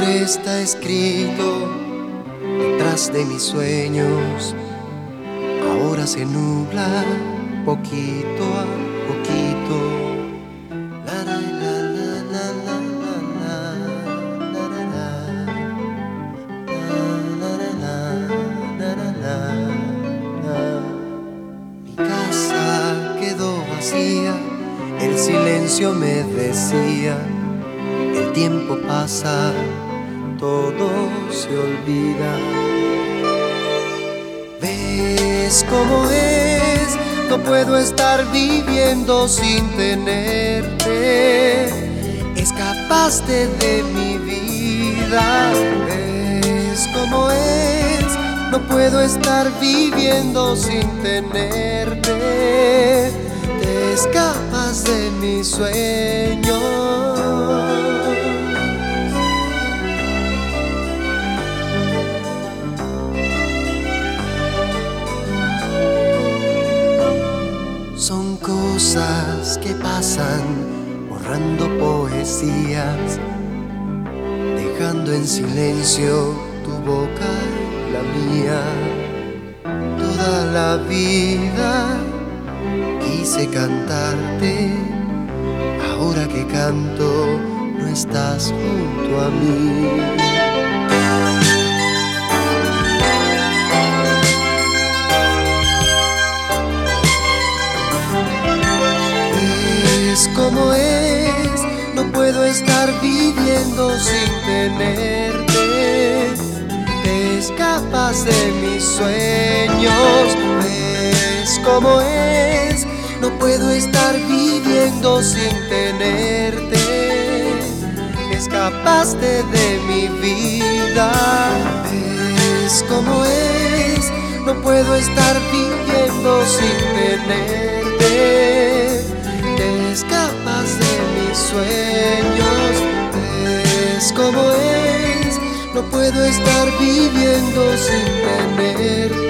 Está escrito detrás de mis sueños, ahora se nubla poquito a poquito. La la la la la la, la. Mi casa quedó vacía, el silencio me decía tiempo pasa, todo se olvida. ¿Ves cómo es? No puedo estar viviendo sin tenerte. Escapaste de mi vida. ¿Ves cómo es? No puedo estar viviendo sin tenerte. Te escapas de mis sueños. Cosas que pasan borrando poesías, dejando en silencio tu boca la mía. Toda la vida quise cantarte, ahora que canto no estás junto a mí. Es como es, no puedo estar viviendo sin tenerte. Te escapas de mis sueños, es como es, no puedo estar viviendo sin tenerte. Escapaste de mi vida, es como es, no puedo estar viviendo sin tenerte No puedo estar viviendo sin tenerte.